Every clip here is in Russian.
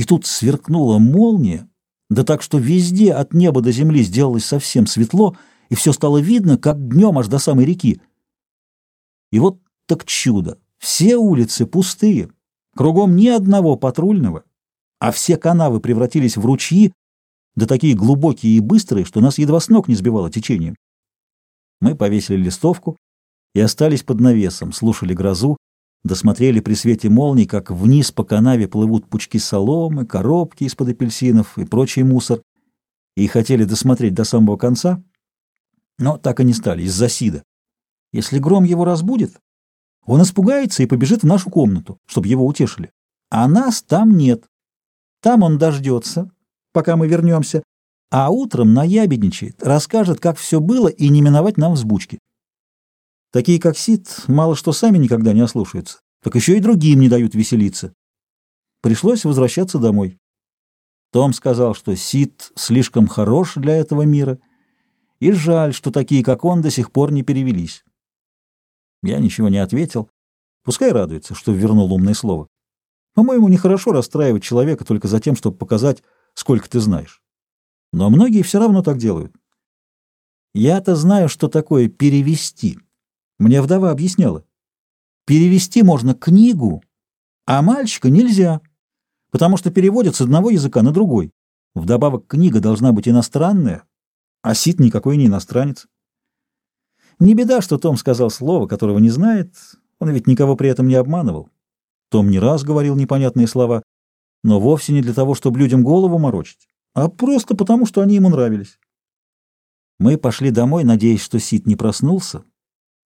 И тут сверкнула молния, да так, что везде от неба до земли сделалось совсем светло, и все стало видно, как днем аж до самой реки. И вот так чудо! Все улицы пустые, кругом ни одного патрульного, а все канавы превратились в ручьи, да такие глубокие и быстрые, что нас едва с ног не сбивало течением. Мы повесили листовку и остались под навесом, слушали грозу, досмотрели при свете молний, как вниз по канаве плывут пучки соломы, коробки из-под апельсинов и прочий мусор, и хотели досмотреть до самого конца, но так и не стали, из-за Сида. Если гром его разбудит, он испугается и побежит в нашу комнату, чтобы его утешили. А нас там нет. Там он дождется, пока мы вернемся, а утром наябедничает, расскажет, как все было, и не миновать нам взбучки. Такие, как Сид, мало что сами никогда не ослушаются, так еще и другим не дают веселиться. Пришлось возвращаться домой. Том сказал, что Сид слишком хорош для этого мира, и жаль, что такие, как он, до сих пор не перевелись. Я ничего не ответил. Пускай радуется, что вернул умное слово. По-моему, нехорошо расстраивать человека только за тем, чтобы показать, сколько ты знаешь. Но многие все равно так делают. Я-то знаю, что такое перевести. Мне вдова объясняла. Перевести можно книгу, а мальчика нельзя, потому что переводят с одного языка на другой. Вдобавок книга должна быть иностранная, а Сид никакой не иностранец. Не беда, что Том сказал слово, которого не знает, он ведь никого при этом не обманывал. Том не раз говорил непонятные слова, но вовсе не для того, чтобы людям голову морочить, а просто потому, что они ему нравились. Мы пошли домой, надеясь, что Сид не проснулся,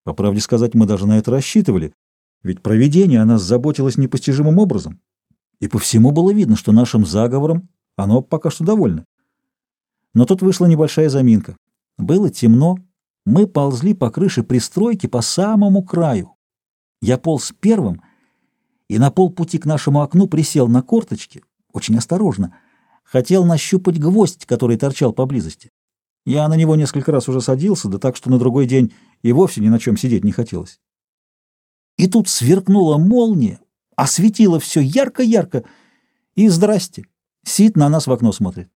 по правде сказать, мы даже на это рассчитывали, ведь провидение о нас заботилось непостижимым образом. И по всему было видно, что нашим заговором оно пока что довольно. Но тут вышла небольшая заминка. Было темно, мы ползли по крыше пристройки по самому краю. Я полз первым и на полпути к нашему окну присел на корточки, очень осторожно, хотел нащупать гвоздь, который торчал поблизости. Я на него несколько раз уже садился, да так, что на другой день и вовсе ни на чем сидеть не хотелось. И тут сверкнула молния, осветила все ярко-ярко, и здрасте, Сид на нас в окно смотрит.